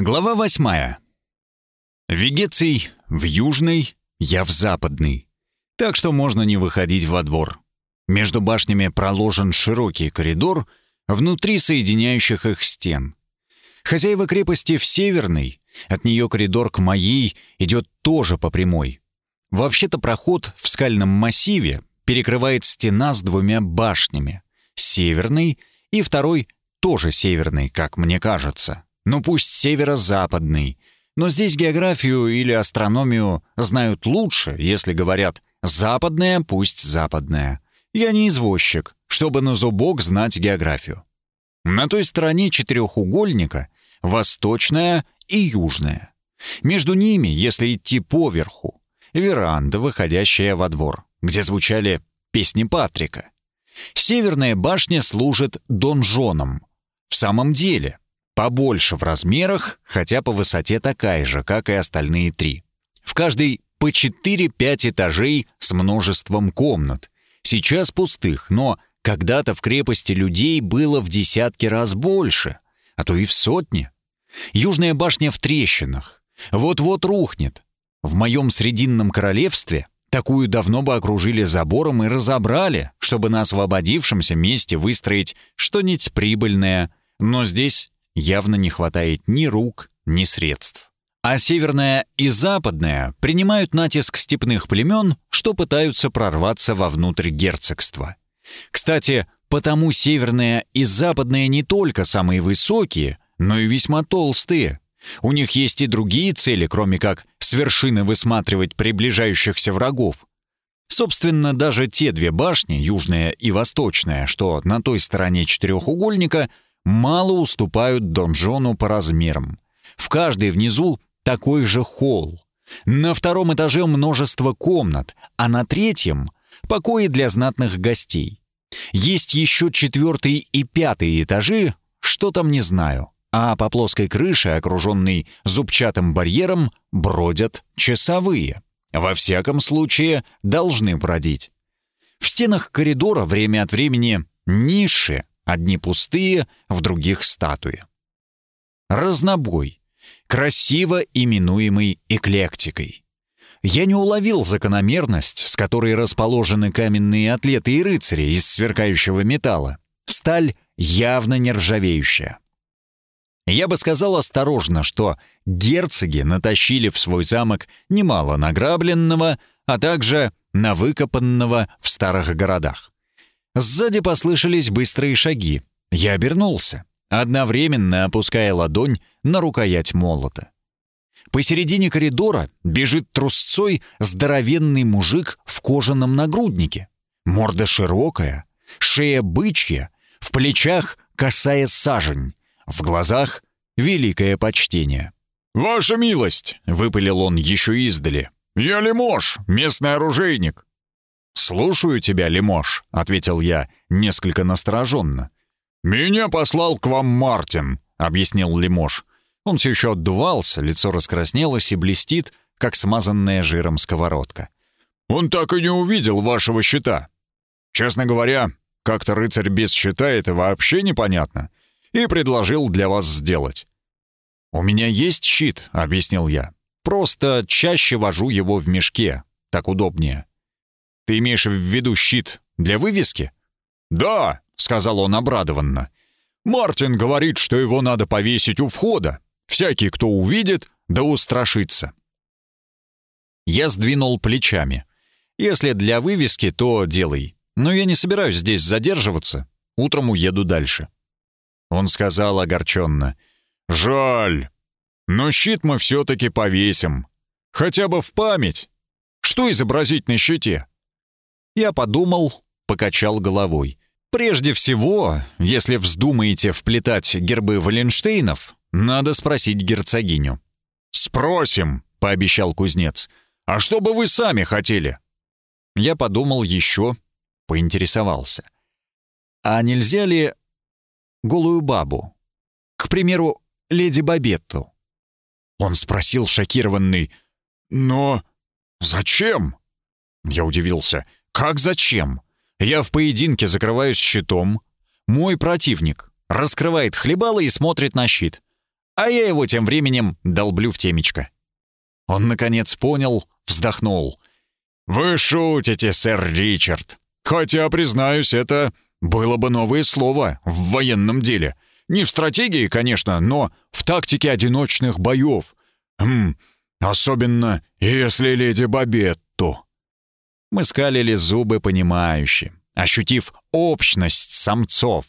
Глава восьмая. Вегеций в южный, я в западный. Так что можно не выходить во двор. Между башнями проложен широкий коридор, внутри соединяющих их стен. Хозяева крепости в северной, от нее коридор к моей идет тоже по прямой. Вообще-то проход в скальном массиве перекрывает стена с двумя башнями. Северный и второй тоже северный, как мне кажется. Ну пусть северо-западный. Но здесь географию или астрономию знают лучше, если говорят «западная, пусть западная». Я не извозчик, чтобы на зубок знать географию. На той стороне четырехугольника восточная и южная. Между ними, если идти поверху, веранда, выходящая во двор, где звучали песни Патрика. Северная башня служит донжоном. В самом деле, побольше в размерах, хотя по высоте такая же, как и остальные три. В каждой по 4-5 этажей с множеством комнат. Сейчас пустых, но когда-то в крепости людей было в десятки раз больше, а то и в сотни. Южная башня в трещинах. Вот-вот рухнет. В моем Срединном королевстве такую давно бы окружили забором и разобрали, чтобы на освободившемся месте выстроить что-нибудь прибыльное. Но здесь явно не хватает ни рук, ни средств. А северная и западная принимают натиск степных племен, что пытаются прорваться вовнутрь герцогства. Кстати, потому северная и западная не только самые высокие, но и весьма толстые. У них есть и другие цели, кроме как с вершины высматривать приближающихся врагов. Собственно, даже те две башни, южная и восточная, что на той стороне четырехугольника, мало уступают донжону по размерам. В каждой внизу такой же холл. На втором этаже множество комнат, а на третьем — покои для знатных гостей. Есть еще четвертый и пятый этажи, что там не знаю а по плоской крыше, окруженной зубчатым барьером, бродят часовые. Во всяком случае, должны бродить. В стенах коридора время от времени ниши, одни пустые, в других статуи. Разнобой, красиво именуемый эклектикой. Я не уловил закономерность, с которой расположены каменные атлеты и рыцари из сверкающего металла. Сталь явно нержавеющая. Я бы сказал осторожно, что герцоги натащили в свой замок немало награбленного, а также навыкопанного в старых городах. Сзади послышались быстрые шаги. Я обернулся, одновременно опуская ладонь на рукоять молота. Посередине коридора бежит трусцой здоровенный мужик в кожаном нагруднике. Морда широкая, шея бычья, в плечах косая сажень, в глазах великое почтение. «Ваша милость!» — выпалил он еще издали. «Я Лемош, местный оружейник». «Слушаю тебя, Лемош», — ответил я, несколько настороженно. «Меня послал к вам Мартин», — объяснил Лемош. Он все еще отдувался, лицо раскраснелось и блестит, как смазанная жиром сковородка. «Он так и не увидел вашего щита. Честно говоря, как-то рыцарь без щита — это вообще непонятно и предложил для вас сделать». «У меня есть щит», — объяснил я. «Просто чаще вожу его в мешке. Так удобнее». «Ты имеешь в виду щит для вывески?» «Да», — сказал он обрадованно. «Мартин говорит, что его надо повесить у входа. Всякий, кто увидит, да устрашится». Я сдвинул плечами. «Если для вывески, то делай. Но я не собираюсь здесь задерживаться. Утром уеду дальше». Он сказал огорченно. «Жаль. Но щит мы все-таки повесим. Хотя бы в память. Что изобразить на щите?» Я подумал, покачал головой. «Прежде всего, если вздумаете вплетать гербы Валенштейнов, надо спросить герцогиню». «Спросим», — пообещал кузнец. «А что бы вы сами хотели?» Я подумал еще, поинтересовался. «А нельзя ли голую бабу. К примеру, леди Бабетту. Он спросил шокированный, «Но зачем?» Я удивился, «Как зачем? Я в поединке закрываюсь щитом. Мой противник раскрывает хлебало и смотрит на щит. а я его тем временем долблю в темечко. Он, наконец, понял, вздохнул. «Вы шутите, сэр Ричард. Хотя, признаюсь, это было бы новое слово в военном деле. Не в стратегии, конечно, но в тактике одиночных боев. Хм, особенно если леди Бабетту». Мы скалили зубы понимающе, ощутив общность самцов,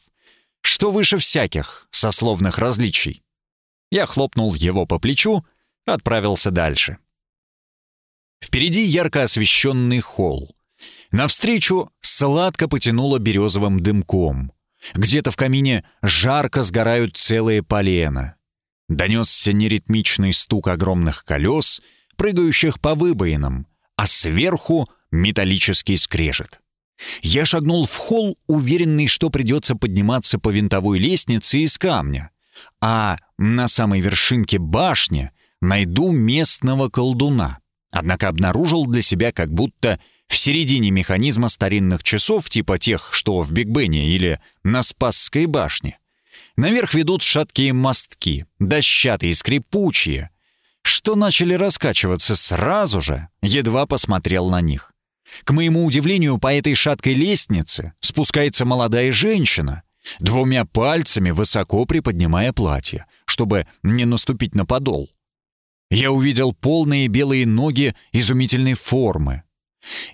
что выше всяких сословных различий. Я хлопнул его по плечу, отправился дальше. Впереди ярко освещенный холл. Навстречу сладко потянуло березовым дымком. Где-то в камине жарко сгорают целые полена. Донесся неритмичный стук огромных колес, прыгающих по выбоинам, а сверху металлический скрежет. Я шагнул в холл, уверенный, что придется подниматься по винтовой лестнице из камня, а на самой вершинке башни найду местного колдуна. Однако обнаружил для себя как будто в середине механизма старинных часов типа тех, что в Биг Бене или на Спасской башне. Наверх ведут шаткие мостки, дощатые, скрипучие, что начали раскачиваться сразу же, едва посмотрел на них. К моему удивлению, по этой шаткой лестнице спускается молодая женщина, двумя пальцами высоко приподнимая платье, чтобы не наступить на подол. Я увидел полные белые ноги изумительной формы.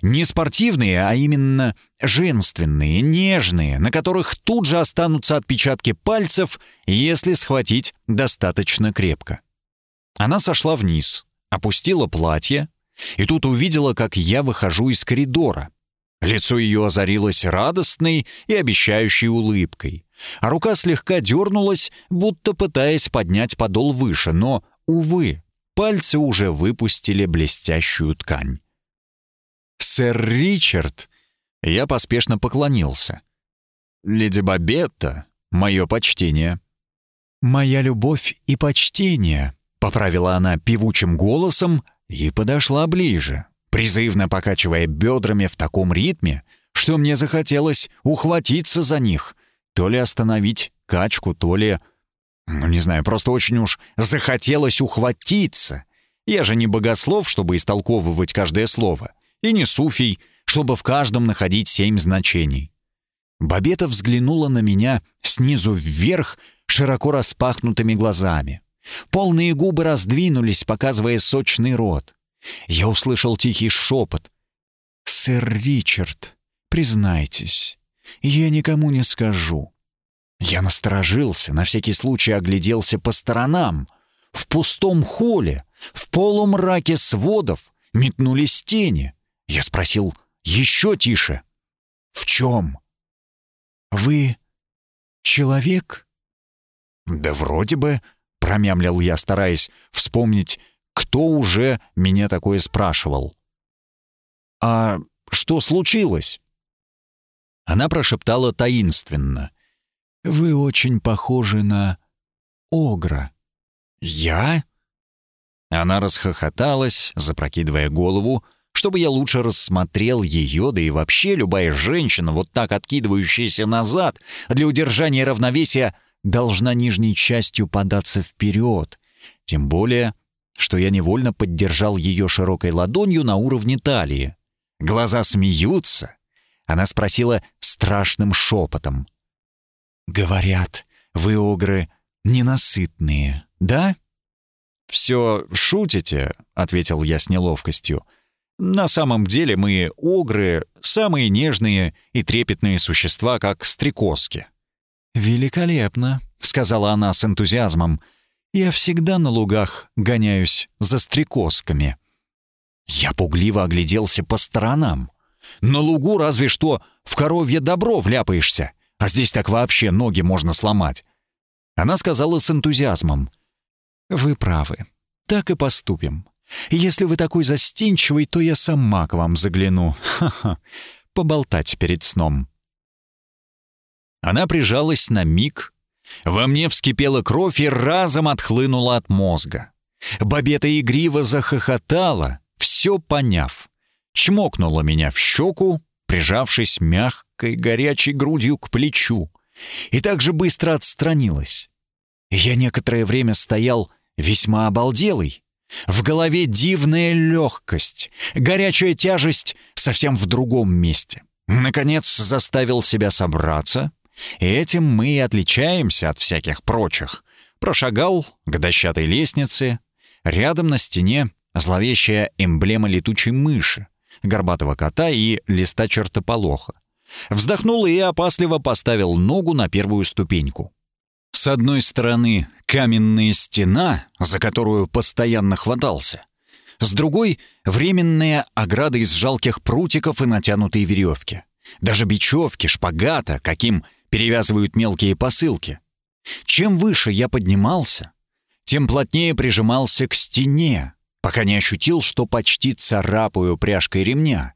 Не спортивные, а именно женственные, нежные, на которых тут же останутся отпечатки пальцев, если схватить достаточно крепко. Она сошла вниз, опустила платье, и тут увидела, как я выхожу из коридора. Лицо ее озарилось радостной и обещающей улыбкой, а рука слегка дернулась, будто пытаясь поднять подол выше, но, увы, пальцы уже выпустили блестящую ткань. «Сэр Ричард!» Я поспешно поклонился. «Леди Бабетта, мое почтение». «Моя любовь и почтение», — поправила она певучим голосом и подошла ближе, призывно покачивая бедрами в таком ритме, что мне захотелось ухватиться за них, то ли остановить качку, то ли ну, не знаю, просто очень уж захотелось ухватиться. Я же не богослов, чтобы истолковывать каждое слово, и не суфий, чтобы в каждом находить семь значений. Бабета взглянула на меня снизу вверх широко распахнутыми глазами. Полные губы раздвинулись, показывая сочный рот. Я услышал тихий шепот. «Сэр Ричард, признайтесь, я никому не скажу. Я насторожился, на всякий случай огляделся по сторонам. В пустом холле, в полумраке сводов метнулись тени. Я спросил еще тише. «В чем?» «Вы человек?» «Да вроде бы», — промямлил я, стараясь вспомнить, кто уже меня такое спрашивал. «А что случилось?» Она прошептала таинственно. Вы очень похожи на огра». «Я?» Она расхохоталась, запрокидывая голову, чтобы я лучше рассмотрел ее, да и вообще любая женщина, вот так откидывающаяся назад, для удержания равновесия, должна нижней частью податься вперед. Тем более, что я невольно поддержал ее широкой ладонью на уровне талии. Глаза смеются. Она спросила страшным шепотом. «Говорят, вы, огры, ненасытные, да?» «Все шутите», — ответил я с неловкостью. «На самом деле мы, огры, самые нежные и трепетные существа, как стрекозки». «Великолепно», — сказала она с энтузиазмом. «Я всегда на лугах гоняюсь за стрекозками». Я пугливо огляделся по сторонам. «На лугу разве что в коровье добро вляпаешься а здесь так вообще ноги можно сломать. Она сказала с энтузиазмом. «Вы правы. Так и поступим. Если вы такой застенчивый, то я сама к вам загляну. Ха-ха. Поболтать перед сном». Она прижалась на миг. Во мне вскипела кровь и разом отхлынула от мозга. Бабета игриво захохотала, все поняв. Чмокнула меня в щеку, прижавшись мягкой горячей грудью к плечу, и так же быстро отстранилась. Я некоторое время стоял весьма обалделый. В голове дивная легкость, горячая тяжесть совсем в другом месте. Наконец заставил себя собраться. И этим мы и отличаемся от всяких прочих. Прошагал к дощатой лестнице. Рядом на стене зловещая эмблема летучей мыши, горбатого кота и листа чертополоха. Вздохнул и опасливо поставил ногу на первую ступеньку. С одной стороны каменная стена, за которую постоянно хватался. С другой — временная ограда из жалких прутиков и натянутые веревки. Даже бечевки, шпагата, каким перевязывают мелкие посылки. Чем выше я поднимался, тем плотнее прижимался к стене, пока не ощутил, что почти царапаю пряжкой ремня.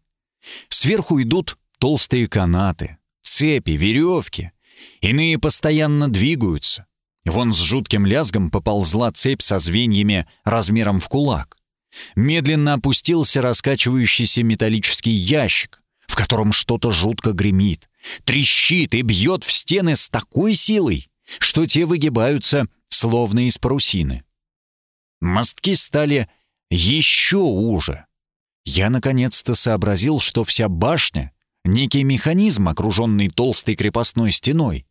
Сверху идут толстые канаты, цепи, веревки — Иные постоянно двигаются. Вон с жутким лязгом поползла цепь со звеньями размером в кулак. Медленно опустился раскачивающийся металлический ящик, в котором что-то жутко гремит, трещит и бьет в стены с такой силой, что те выгибаются, словно из парусины. Мостки стали еще уже. Я наконец-то сообразил, что вся башня некий механизм, окруженный толстой крепостной стеной.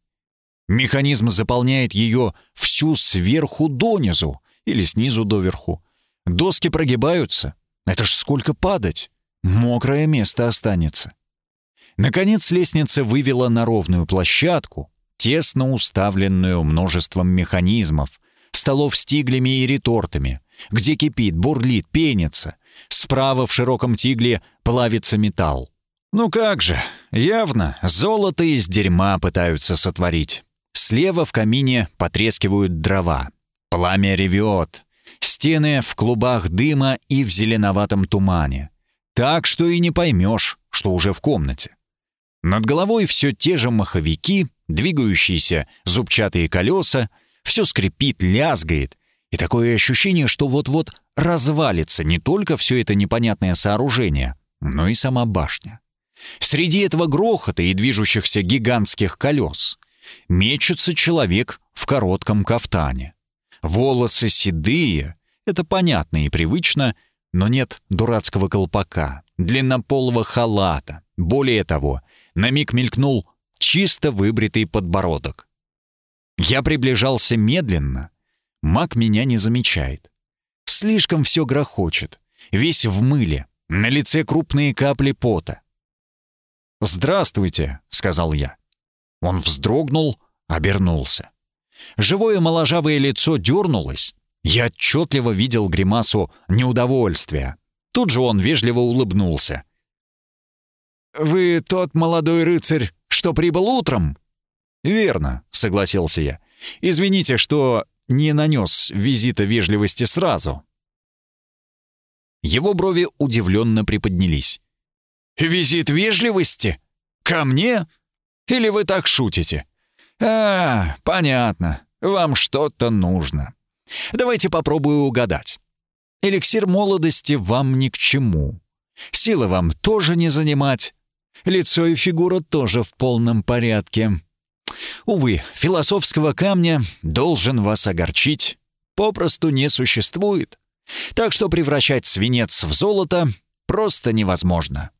Механизм заполняет ее всю сверху донизу или снизу доверху. Доски прогибаются. Это ж сколько падать. Мокрое место останется. Наконец лестница вывела на ровную площадку, тесно уставленную множеством механизмов, столов с тиглями и ретортами, где кипит, бурлит, пенится. Справа в широком тигле плавится металл. Ну как же, явно золото из дерьма пытаются сотворить. Слева в камине потрескивают дрова. Пламя ревет. Стены в клубах дыма и в зеленоватом тумане. Так что и не поймешь, что уже в комнате. Над головой все те же маховики, двигающиеся зубчатые колеса, все скрипит, лязгает, и такое ощущение, что вот-вот развалится не только все это непонятное сооружение, но и сама башня. Среди этого грохота и движущихся гигантских колес мечется человек в коротком кафтане. Волосы седые, это понятно и привычно, но нет дурацкого колпака, длиннополого халата. Более того, на миг мелькнул чисто выбритый подбородок. Я приближался медленно. Маг меня не замечает. Слишком все грохочет. Весь в мыле, на лице крупные капли пота. «Здравствуйте», — сказал я. Он вздрогнул, обернулся. Живое моложавое лицо дернулось. Я отчетливо видел гримасу неудовольствия. Тут же он вежливо улыбнулся. «Вы тот молодой рыцарь, что прибыл утром?» «Верно», — согласился я. «Извините, что не нанес визита вежливости сразу». Его брови удивленно приподнялись. «Визит вежливости? Ко мне? Или вы так шутите?» «А, понятно. Вам что-то нужно. Давайте попробую угадать. Эликсир молодости вам ни к чему. Силы вам тоже не занимать. Лицо и фигура тоже в полном порядке. Увы, философского камня должен вас огорчить. Попросту не существует. Так что превращать свинец в золото просто невозможно.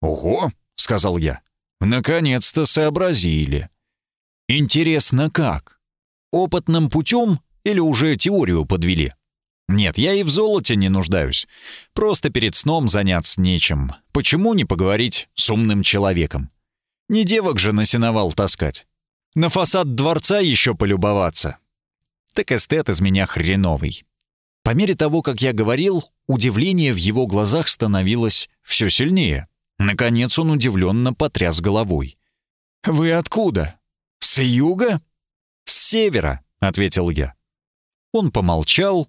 «Ого!» — сказал я. «Наконец-то сообразили. Интересно, как? Опытным путем или уже теорию подвели?» «Нет, я и в золоте не нуждаюсь. Просто перед сном заняться нечем. Почему не поговорить с умным человеком? Не девок же на сеновал таскать. На фасад дворца еще полюбоваться. Так эстет из меня хреновый». По мере того, как я говорил, удивление в его глазах становилось все сильнее. Наконец он удивленно потряс головой. «Вы откуда? С юга?» «С севера», — ответил я. Он помолчал,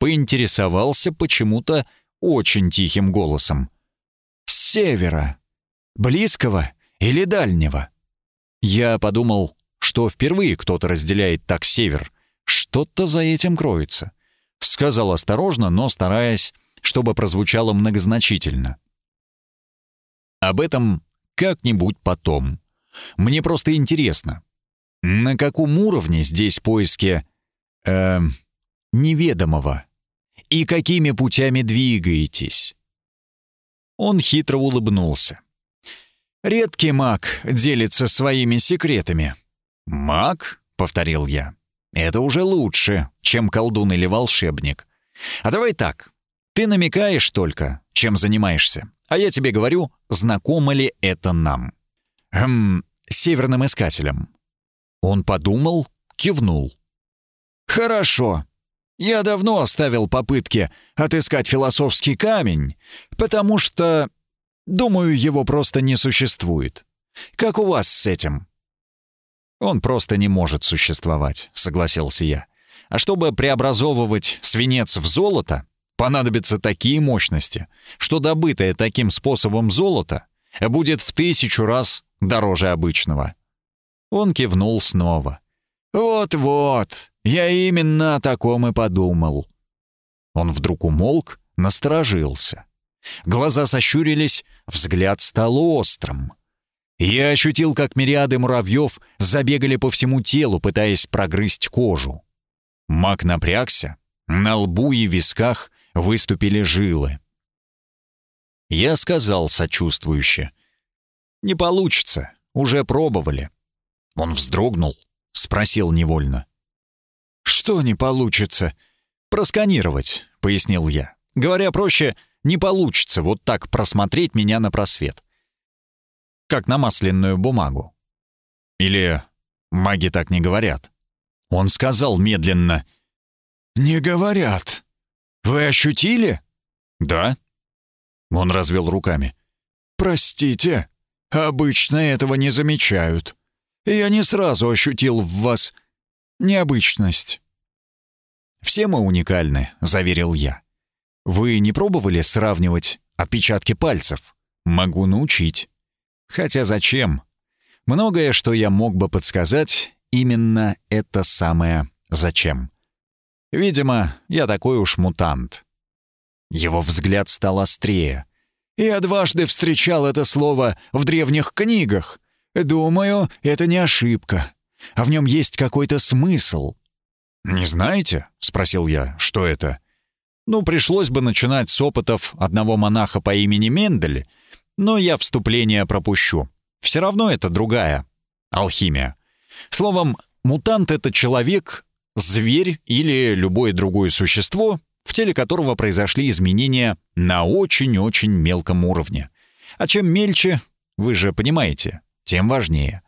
поинтересовался почему-то очень тихим голосом. «С севера. Близкого или дальнего?» Я подумал, что впервые кто-то разделяет так север. Что-то за этим кроется. Сказал осторожно, но стараясь, чтобы прозвучало многозначительно. Об этом как-нибудь потом. Мне просто интересно, на каком уровне здесь поиски Эм, неведомого. И какими путями двигаетесь? Он хитро улыбнулся. Редкий маг делится своими секретами. Маг, повторил я. Это уже лучше, чем колдун или волшебник. А давай так. Ты намекаешь только, чем занимаешься. А я тебе говорю, знакомо ли это нам. Хм, северным искателем. Он подумал, кивнул. Хорошо. Я давно оставил попытки отыскать философский камень, потому что, думаю, его просто не существует. Как у вас с этим? Он просто не может существовать, согласился я. А чтобы преобразовывать свинец в золото, понадобятся такие мощности, что добытое таким способом золото будет в тысячу раз дороже обычного. Он кивнул снова. «Вот-вот, я именно о таком и подумал». Он вдруг умолк, насторожился. Глаза сощурились, взгляд стал острым. Я ощутил, как мириады муравьев забегали по всему телу, пытаясь прогрызть кожу. Маг напрягся, на лбу и висках выступили жилы. Я сказал сочувствующе. «Не получится, уже пробовали». Он вздрогнул, спросил невольно. «Что не получится?» «Просканировать», — пояснил я. «Говоря проще, не получится вот так просмотреть меня на просвет. Как на масляную бумагу. Или маги так не говорят?» Он сказал медленно. «Не говорят. Вы ощутили?» «Да». Он развел руками. «Простите, обычно этого не замечают. Я не сразу ощутил в вас необычность». «Все мы уникальны», — заверил я. «Вы не пробовали сравнивать отпечатки пальцев? Могу научить. Хотя зачем? Многое, что я мог бы подсказать, именно это самое «зачем». Видимо, я такой уж мутант. Его взгляд стал острее. «Я дважды встречал это слово в древних книгах. Думаю, это не ошибка, а в нем есть какой-то смысл». «Не знаете?» — спросил я. «Что это?» «Ну, пришлось бы начинать с опытов одного монаха по имени Мендель, но я вступление пропущу. Все равно это другая. Алхимия. Словом, мутант — это человек, зверь или любое другое существо, в теле которого произошли изменения на очень-очень мелком уровне. А чем мельче, вы же понимаете, тем важнее.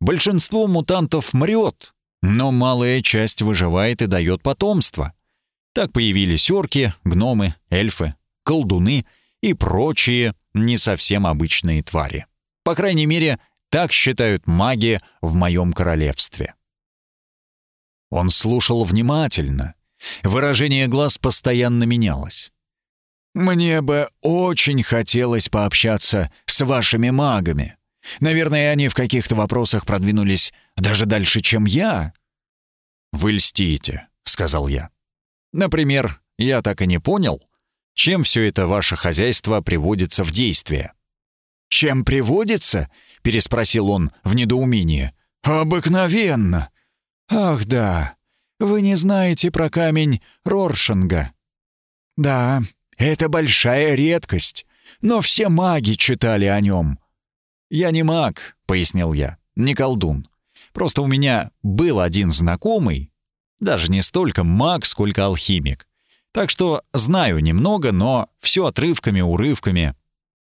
Большинство мутантов мрет, но малая часть выживает и дает потомство. Так появились орки, гномы, эльфы, колдуны и прочие не совсем обычные твари. По крайней мере, так считают маги в моем королевстве. Он слушал внимательно. Выражение глаз постоянно менялось. «Мне бы очень хотелось пообщаться с вашими магами. Наверное, они в каких-то вопросах продвинулись даже дальше, чем я». «Вы льстите», — сказал я. «Например, я так и не понял, чем все это ваше хозяйство приводится в действие». «Чем приводится?» — переспросил он в недоумении. «Обыкновенно. Ах да, вы не знаете про камень Роршинга. Да, это большая редкость, но все маги читали о нем. Я не маг, пояснил я, не колдун. Просто у меня был один знакомый, даже не столько маг, сколько алхимик. Так что знаю немного, но все отрывками, урывками.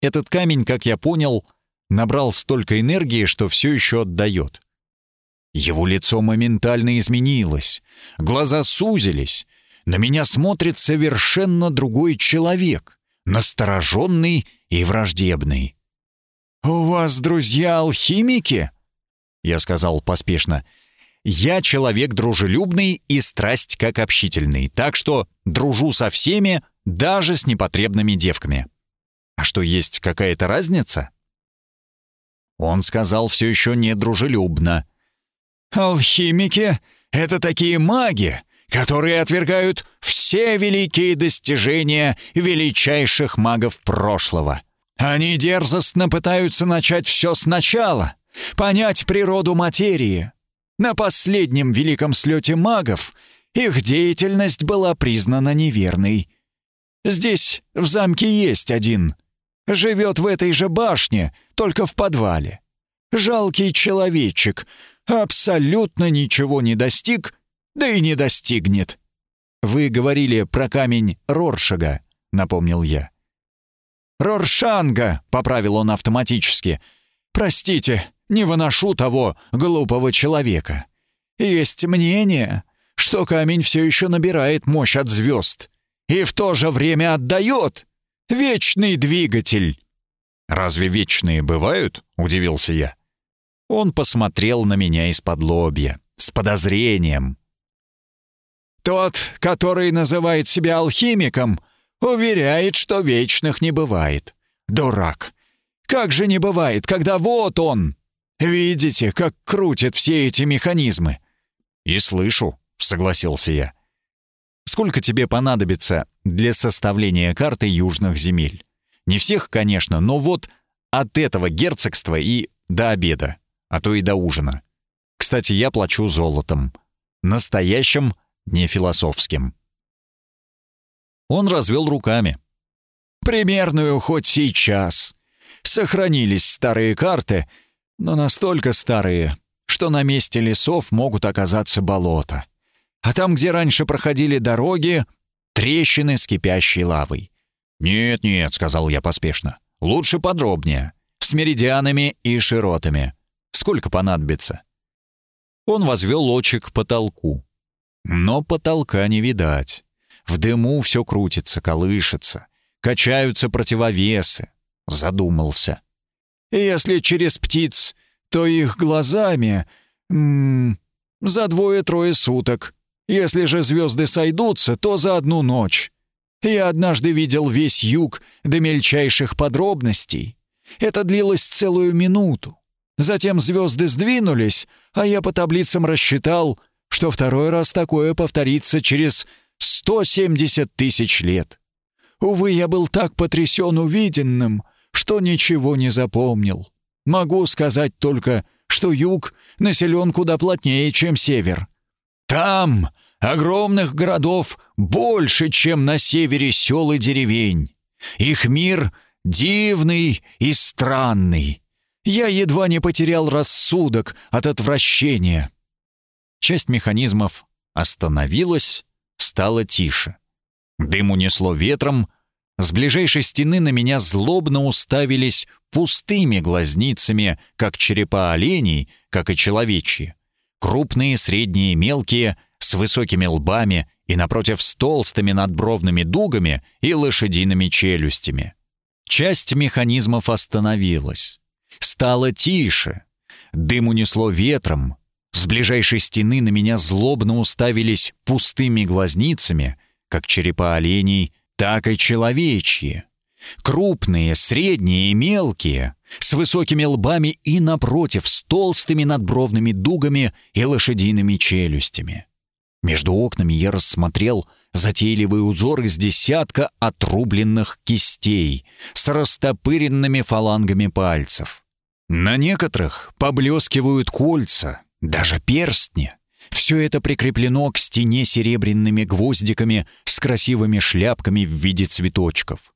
Этот камень, как я понял, набрал столько энергии, что все еще отдает. Его лицо моментально изменилось, глаза сузились. На меня смотрит совершенно другой человек, настороженный и враждебный. «У вас друзья алхимики?» Я сказал поспешно. «Я человек дружелюбный и страсть как общительный, так что дружу со всеми, даже с непотребными девками. А что, есть какая-то разница?» Он сказал все еще недружелюбно. Алхимики — это такие маги, которые отвергают все великие достижения величайших магов прошлого. Они дерзостно пытаются начать все сначала, понять природу материи. На последнем великом слете магов их деятельность была признана неверной. Здесь, в замке, есть один. Живет в этой же башне, только в подвале. Жалкий человечек, абсолютно ничего не достиг, да и не достигнет. «Вы говорили про камень Роршага», — напомнил я. «Роршанга», — поправил он автоматически. «Простите, не выношу того глупого человека. Есть мнение, что камень все еще набирает мощь от звезд и в то же время отдает. Вечный двигатель». «Разве вечные бывают?» — удивился я. Он посмотрел на меня из-под лобья, с подозрением. «Тот, который называет себя алхимиком, уверяет, что вечных не бывает. Дурак! Как же не бывает, когда вот он! Видите, как крутят все эти механизмы?» «И слышу», — согласился я. «Сколько тебе понадобится для составления карты южных земель? Не всех, конечно, но вот от этого герцогства и до обеда а то и до ужина. Кстати, я плачу золотом. Настоящим, не философским. Он развел руками. «Примерную хоть сейчас. Сохранились старые карты, но настолько старые, что на месте лесов могут оказаться болота. А там, где раньше проходили дороги, трещины с кипящей лавой. «Нет-нет», — сказал я поспешно, — «лучше подробнее, с меридианами и широтами. Сколько понадобится?» Он возвел лучик к потолку. Но потолка не видать. В дыму все крутится, колышется. Качаются противовесы. Задумался. «Если через птиц, то их глазами... М за двое-трое суток. Если же звезды сойдутся, то за одну ночь. Я однажды видел весь юг до мельчайших подробностей. Это длилось целую минуту. Затем звезды сдвинулись, а я по таблицам рассчитал, что второй раз такое повторится через 170 тысяч лет. Увы, я был так потрясен увиденным, что ничего не запомнил. Могу сказать только, что юг населен куда плотнее, чем север. Там огромных городов больше, чем на севере сел и деревень. Их мир дивный и странный. Я едва не потерял рассудок от отвращения. Часть механизмов остановилась, стало тише. Дым унесло ветром, с ближайшей стены на меня злобно уставились пустыми глазницами, как черепа оленей, как и человечьи. Крупные, средние, мелкие, с высокими лбами и напротив с толстыми надбровными дугами и лошадиными челюстями. Часть механизмов остановилась. Стало тише. Дым унесло ветром. С ближайшей стены на меня злобно уставились пустыми глазницами, как черепа оленей, так и человечьи. Крупные, средние и мелкие, с высокими лбами и, напротив, с толстыми надбровными дугами и лошадиными челюстями. Между окнами я рассмотрел затейливый узор из десятка отрубленных кистей с растопыренными фалангами пальцев. На некоторых поблескивают кольца, даже перстни. Все это прикреплено к стене серебряными гвоздиками с красивыми шляпками в виде цветочков.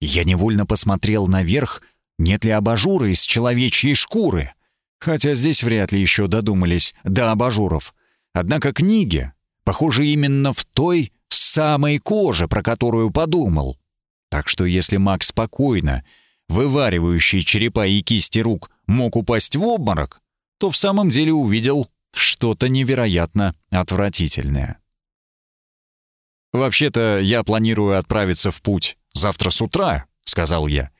Я невольно посмотрел наверх, нет ли абажура из человечьей шкуры. Хотя здесь вряд ли еще додумались до абажуров. Однако книги, похожи именно в той самой коже, про которую подумал. Так что если Мак спокойно, вываривающий черепа и кисти рук, мог упасть в обморок, то в самом деле увидел что-то невероятно отвратительное. «Вообще-то я планирую отправиться в путь завтра с утра», — сказал я.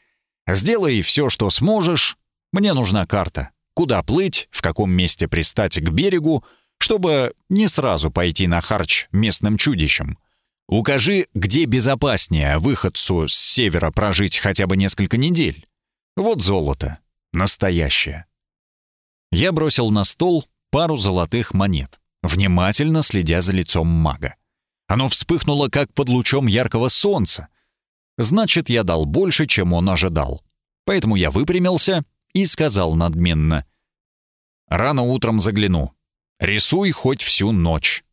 «Сделай все, что сможешь. Мне нужна карта. Куда плыть, в каком месте пристать к берегу, чтобы не сразу пойти на харч местным чудищам. Укажи, где безопаснее выходцу с севера прожить хотя бы несколько недель. Вот золото. Настоящее. Я бросил на стол пару золотых монет, внимательно следя за лицом мага. Оно вспыхнуло, как под лучом яркого солнца. Значит, я дал больше, чем он ожидал. Поэтому я выпрямился и сказал надменно. «Рано утром загляну. Рисуй хоть всю ночь.